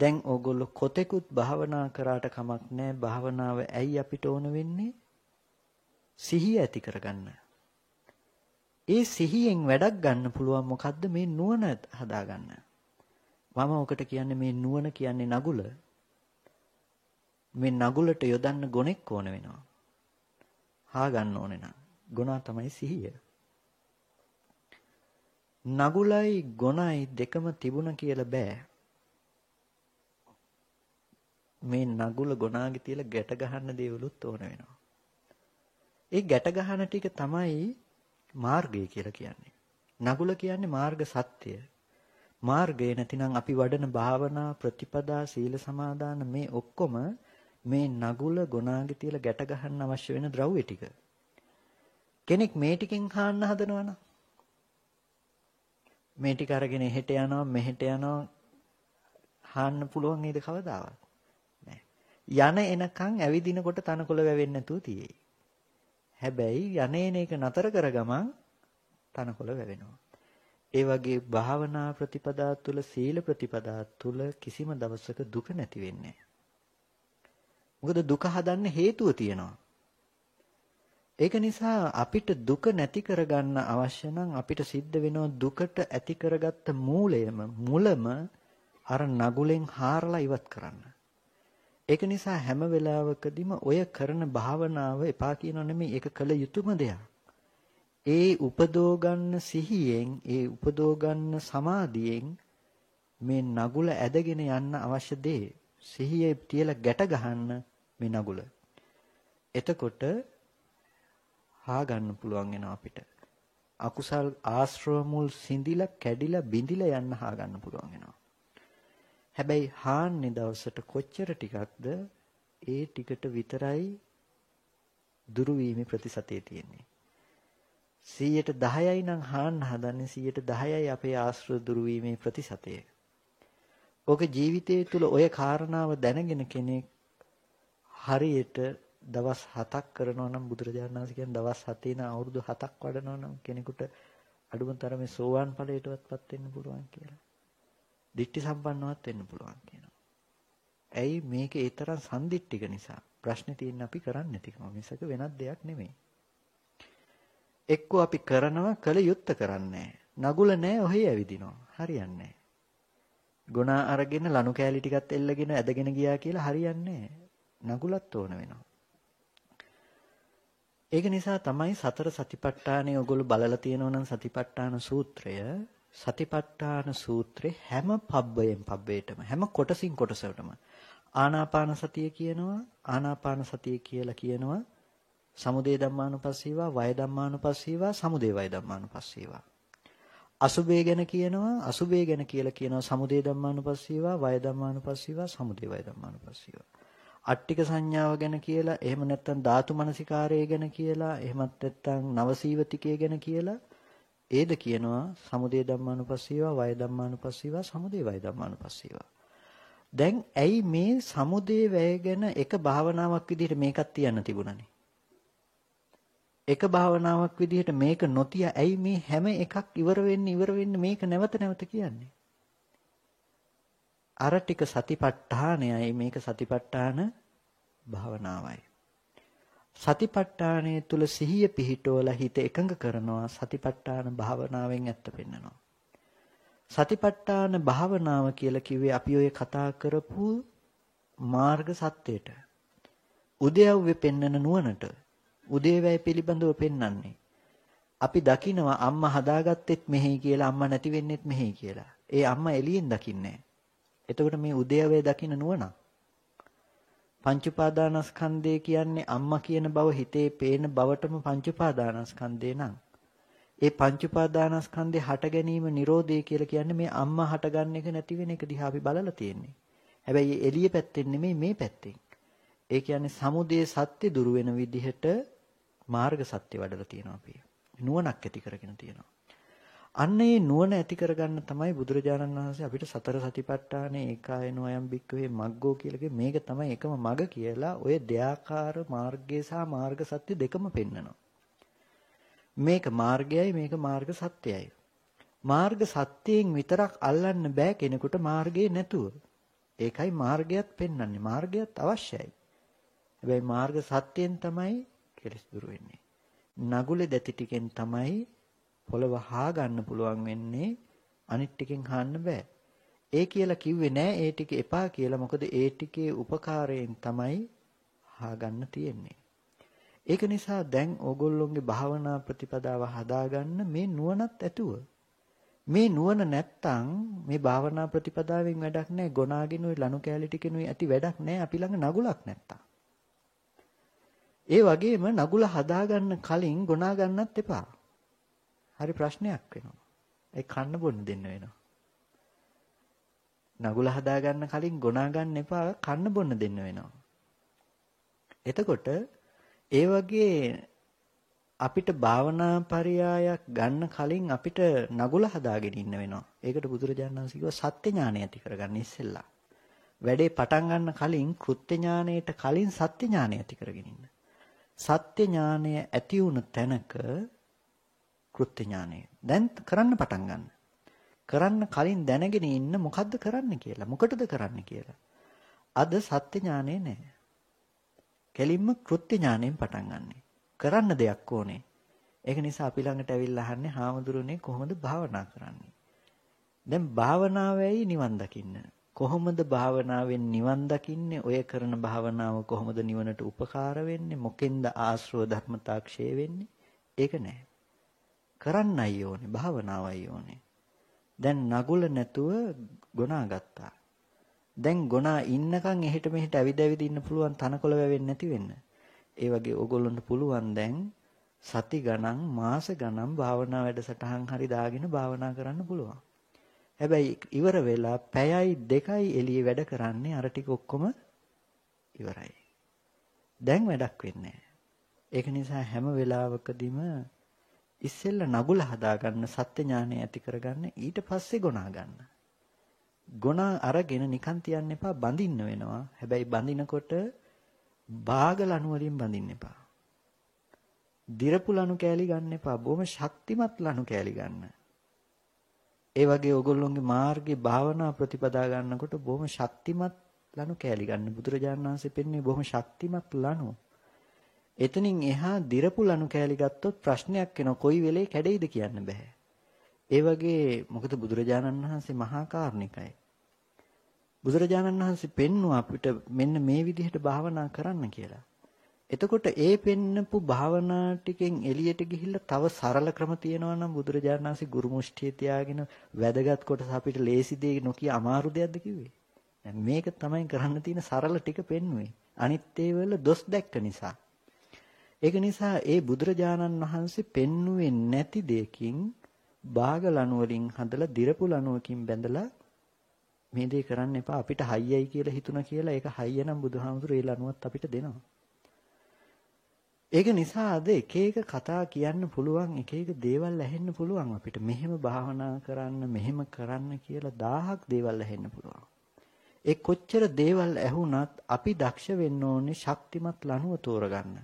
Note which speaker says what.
Speaker 1: දැන් ඕගොල්ලෝ කොතෙකුත් භාවනා කරාට කමක් නැහැ. භාවනාව ඇයි අපිට ඕන වෙන්නේ? සිහිය ඇති කරගන්න. ඒ සිහියෙන් වැඩක් ගන්න පුළුවන් මොකද්ද මේ නුවණ හදාගන්න. මම ඔකට කියන්නේ මේ නුවණ කියන්නේ නගුල. මේ නගුලට යොදන්න ගොනෙක් ඕන වෙනවා. හා ගන්න ඕනේ නම්. ගුණා තමයි සිහිය. නගුලයි ගොනයි දෙකම තිබුණ කියලා බෑ. මේ නගුල ගොනාගේ තියලා ගැට ගහන්න දේවලුත් ඕන වෙනවා. ඒ ගැට ගහන ටික තමයි මාර්ගය කියලා කියන්නේ. නගුල කියන්නේ මාර්ග සත්‍ය. මාර්ගය නැතිනම් අපි වඩන භාවනා ප්‍රතිපදා සීල සමාදාන මේ ඔක්කොම මේ නගුල ගොනාගේ තියලා ගැට ගහන්න අවශ්‍ය වෙන ද්‍රව්‍ය ටික. කෙනෙක් මේ ටිකෙන් හාන්න හදනවනම් මේ ටික අරගෙන එහෙට යනවා මෙහෙට යනවා හාන්න පුළුවන් නේද කවදාවත් නෑ යන එනකන් ඇවිදිනකොට තනකොළ වැවෙන්නේ නැතුව තියෙයි හැබැයි යන්නේන එක නතර කර ගමන් තනකොළ වැවෙනවා. ඒ වගේ භාවනා ප්‍රතිපදා තුළ සීල ප්‍රතිපදා තුළ කිසිම දවසක දුක නැති වෙන්නේ මොකද දුක හදන්න හේතුව තියෙනවා. ඒක නිසා අපිට දුක නැති කරගන්න අවශ්‍ය නම් අපිට සිද්ධ වෙනවා දුකට ඇති කරගත්ත මූලයම මුලම අර නගුලෙන් හාරලා ඉවත් කරන්න. ඒක නිසා හැම වෙලාවකදීම ඔය කරන භාවනාව එපා කියනව නෙමෙයි ඒක කළ යුතුම දෙයක්. ඒ උපදෝ ගන්න සිහියෙන් ඒ උපදෝ ගන්න සමාධියෙන් මේ නගුල ඇදගෙන යන්න අවශ්‍ය දේ සිහියේ තියලා ගැට ගහන්න මේ නගුල. එතකොට හා ගන්න පුළුවන් වෙනවා අපිට. අකුසල් ආශ්‍රව මුල් සිඳිලා කැඩිලා බිඳිලා යන්න හා ගන්න පුළුවන් වෙනවා. හැබැයි හාන්නේ දවසට කොච්චර ටිකක්ද ඒ ටිකට විතරයි දුරු වීමේ ප්‍රතිශතය තියෙන්නේ. 110යි නම් හාන්න හදන්නේ 110යි අපේ ආශ්‍රව දුරු වීමේ ප්‍රතිශතය. ඔක ජීවිතයේ තුල ඔය කාරණාව දැනගෙන කෙනෙක් හරියට දවස් 7ක් කරනවා නම් බුදුරජාණන් වහන්සේ කියන්නේ දවස් 7 න අවුරුදු 7ක් වඩනවා නම් කෙනෙකුට අඩුම තරමේ සෝවාන් ඵලයටවත්පත් වෙන්න පුළුවන් කියලා. දිට්ඨි සම්පන්නවත් වෙන්න පුළුවන් කියනවා. ඇයි මේක ඒ තරම් සම්දිට්ඨික නිසා. ප්‍රශ්නේ තියෙන්නේ අපි කරන්නේ නැතිකම මිසක වෙනත් දෙයක් නෙමෙයි. එක්කෝ අපි කරනවා කල යුත්ත කරන්නේ නගුල නැහැ ඔහේ ඇවිදිනවා. හරියන්නේ ගුණා අරගෙන ලනු කෑලි ටිකත් එල්ලගෙන ඇදගෙන ගියා කියලා හරියන්නේ නගුලත් ඕන වෙනවා. ඒක නිසා තමයි සතර සතිපට්ඨානය ඔයගොල්ලෝ බලලා තියෙනවා නම් සතිපට්ඨාන සූත්‍රය සතිපට්ඨාන සූත්‍රේ හැම පබ්බයෙන් පබ්බේටම හැම කොටසින් කොටසටම. ආනාපාන සතිය කියනවා ආනාපාන සතිය කියලා කියනවා සමුදේ ධම්මානුපස්සීවා වය ධම්මානුපස්සීවා සමුදේ වය ධම්මානුපස්සීවා. අසුබේ ගැන කියනවා අසුබේ ගැන කියලා කියනවා සමුදේ ධම්මානුපස්සීවා වය ධම්මානුපස්සීවා සමුදේ වය ධම්මානුපස්සීවා. අට්ටික සංඥාව ගැන කියලා එහෙම නැත්නම් ධාතු මනසිකාරය ගැන කියලා එහෙමත් නැත්නම් නවසීවතිකය ගැන කියලා ඒද කියනවා සමුදය ධම්මානුපස්සීවා වය ධම්මානුපස්සීවා සමුදය වය ධම්මානුපස්සීවා. දැන් ඇයි මේ සමුදේ වැය ගැන එක භාවනාවක් විදිහට මේකත් තියන්න තිබුණනේ? එක භාවනාවක් විදිහට මේක නොතිය ඇයි මේ හැම එකක් ඉවර වෙන්න ඉවර වෙන්න මේක නැවත නැවත කියන්නේ? අර ටික සතිපට්ඨානයයි මේක සතිපට්ඨාන භාවනාවයි. සතිපට්ඨානය තුල සිහිය පිහිටවලා හිත එකඟ කරනවා සතිපට්ඨාන භාවනාවෙන් ඇත්ත පෙන්නනවා. සතිපට්ඨාන භාවනාව කියලා කිව්වේ අපි ඔය කතා කරපු මාර්ග සත්‍යයට. උදයව්වේ පෙන්නන නුවණට උදේවැය පිළිබඳව පෙන්වන්නේ. අපි දකිනවා අම්මා හදාගත්තෙත් මෙහෙයි කියලා අම්මා නැති වෙන්නෙත් මෙහෙයි කියලා. ඒ අම්මා එළියෙන් දකින්නේ එතකොට මේ උදේවැය දකින්න නුවණ. පංච උපාදානස්කන්ධය කියන්නේ අම්මා කියන බව හිතේ පේන බවටම පංච උපාදානස්කන්ධය නම් ඒ පංච උපාදානස්කන්ධේ හට ගැනීම Nirodhe කියලා කියන්නේ මේ අම්මා හටගන්න එක නැති වෙන එක දිහා අපි බලලා තියෙන්නේ. හැබැයි එළිය පැත්තෙන් නෙමෙයි මේ පැත්තෙන්. ඒ කියන්නේ සමුදේ සත්‍ය දුරු වෙන විදිහට මාර්ග සත්‍ය වඩලා තියෙනවා අපි. නුවණක් ඇති කරගෙන තියෙනවා. අන්න ඒ නුවණ ඇති කරගන්න තමයි බුදුරජාණන් වහන්සේ අපිට සතර සතිපට්ඨානේ ඒකායනෝ අයම් බික්කවේ මග්ගෝ කියලා මේක තමයි එකම මග කියලා ඔය දෙයාකාර මාර්ගය සහ මාර්ග සත්‍ය දෙකම පෙන්නනවා. මේක මාර්ගයයි මේක මාර්ග සත්‍යයයි. මාර්ග සත්‍යයෙන් විතරක් අල්ලන්න බෑ කෙනෙකුට මාර්ගය නැතුව. ඒකයි මාර්ගයත් පෙන්වන්නේ. මාර්ගයත් අවශ්‍යයි. හැබැයි මාර්ග සත්‍යයෙන් තමයි කෙලස් දුරු වෙන්නේ. නගුලේ දැති ටිකෙන් තමයි පොළව හා ගන්න පුළුවන් වෙන්නේ. අනිත් ටිකෙන් හාන්න බෑ. ඒ කියලා කිව්වේ නෑ ඒ ටික එපා කියලා. මොකද ඒ ටිකේ උපකාරයෙන් තමයි හා ගන්න තියෙන්නේ. ඒක නිසා දැන් ඕගොල්ලොන්ගේ භාවනා ප්‍රතිපදාව හදාගන්න මේ නුවණත් ඇතුව මේ නුවණ නැත්තම් මේ භාවනා ප්‍රතිපදාවෙන් වැඩක් නැහැ ගොනාගෙනුයි ලනු කෑලි ටිකෙනුයි ඇති වැඩක් නැහැ අපි ළඟ නගුලක් නැත්තම් ඒ වගේම නගුල හදාගන්න කලින් ගොනා ගන්නත් එපා හරි ප්‍රශ්නයක් වෙනවා ඒ කන්න බොන්න දෙන්න වෙනවා නගුල හදාගන්න කලින් ගොනා ගන්න එපා කන්න බොන්න දෙන්න වෙනවා එතකොට ඒ වගේ අපිට භාවනා පරයයක් ගන්න කලින් අපිට නගුල හදාගෙන ඉන්න වෙනවා. ඒකට බුදුරජාණන් වහන්සේ කිව්වා සත්‍ය ඥානය ඇති කරගන්න ඉස්සෙල්ලා. වැඩේ පටන් ගන්න කලින් කෘත්‍ය ඥානයට කලින් සත්‍ය ඥානය ඇති කරගෙන ඉන්න. සත්‍ය ඥානය ඇති වුණ තැනක කෘත්‍ය ඥානය. දැන් කරන්න පටන් ගන්න. කරන්න කලින් දැනගෙන ඉන්න මොකද්ද කරන්න කියලා. මොකටද කරන්න කියලා. අද සත්‍ය ඥානය නැහැ. කෙලින්ම කෘත්‍ය ඥාණයෙන් පටන් ගන්නෙ. කරන්න දෙයක් ඕනේ. ඒක නිසා අපි ළඟට ඇවිල්ලා අහන්නේ හාමුදුරනේ කොහොමද භාවනා කරන්නේ? දැන් භාවනාවයි නිවන් දකින්න. කොහොමද භාවනාවෙන් නිවන් දකින්නේ? ඔය කරන භාවනාව කොහොමද නිවනට උපකාර වෙන්නේ? මොකෙන්ද ආශ්‍රව ධර්මතා ක්ෂය වෙන්නේ? ඒක නෑ. කරන්නයි ඕනේ, භාවනාවයි ඕනේ. දැන් නගුල නැතුව ගොනා ගත්තා. දැන් ගොනා ඉන්නකන් එහෙට මෙහෙට ඇවිද ඇවිද ඉන්න පුළුවන් තනකොළ වැවෙන්නේ නැති වෙන්න. ඒ වගේ ඕගොල්ලන්ට පුළුවන් දැන් සති ගණන් මාස ගණන් භාවනා වැඩසටහන් හරි දාගෙන භාවනා කරන්න පුළුවන්. හැබැයි ඉවර වෙලා පැයයි දෙකයි එළියේ වැඩ කරන්නේ අර ටික ඔක්කොම ඉවරයි. දැන් වැඩක් වෙන්නේ ඒක නිසා හැම වෙලාවකදීම ඉස්සෙල්ලා නගුල හදාගන්න සත්‍ය ඥානය ඇති කරගන්න ඊට පස්සේ ගොනා ගන්න. ගොනා අරගෙන නිකන් තියන්න එපා බඳින්න වෙනවා. හැබැයි බඳිනකොට බාගලණු වලින් බඳින්න එපා. දිරපු ලණු කෑලි ගන්න එපා. බොහොම ශක්තිමත් ලණු කෑලි ගන්න. ඒ වගේ ඕගොල්ලොන්ගේ මාර්ගේ භාවනා ප්‍රතිපදා ගන්නකොට බොහොම ශක්තිමත් ලණු කෑලි ගන්න. බුදුරජාණන් වහන්සේ පෙන්නේ බොහොම ශක්තිමත් ලණු. එතනින් එහා දිරපු ලණු කෑලි ගත්තොත් ප්‍රශ්නයක් වෙනවා. කොයි වෙලේ කැඩෙයිද කියන්න බෑ. ඒ වගේ මොකද බුදුරජාණන් වහන්සේ මහා කාරුණිකයි. බුදුරජාණන් වහන්සේ පෙන්වුවා අපිට මෙන්න මේ විදිහට භාවනා කරන්න කියලා. එතකොට ඒ පෙන්නපු භාවනා ටිකෙන් එළියට ගිහිල්ලා තව සරල ක්‍රම තියෙනවා නම් බුදුරජාණන් වහන්සේ ගුරු මුෂ්ටිය තියාගෙන වැදගත් කොටස අපිට ලේසි දෙයක් නොකිය අමාරු දෙයක්ද කිව්වේ. දැන් මේක තමයි කරන්න තියෙන සරල ටික පෙන්වුවේ. අනිත් ඒවල දොස් දැක්ක නිසා. ඒක නිසා ඒ බුදුරජාණන් වහන්සේ පෙන්වුවේ නැති දෙයකින් බාග ලණු වලින් හදලා දිරපු ලණුවකින් බැඳලා මේ දේ කරන්න එපා අපිට හයියයි කියලා හිතුණා කියලා ඒක හයිය නම් බුදුහාමුදුරු ඒ ලනුවත් අපිට දෙනවා. ඒක නිසා අද එක එක කතා කියන්න පුළුවන් එක එක දේවල් ඇහෙන්න පුළුවන් අපිට මෙහෙම භාවනා කරන්න මෙහෙම කරන්න කියලා දහහක් දේවල් ඇහෙන්න පුළුවන්. ඒ කොච්චර දේවල් ඇහුණත් අපි දක්ෂ වෙන්න ඕනේ ශක්තිමත් ලනුව තෝරගන්න.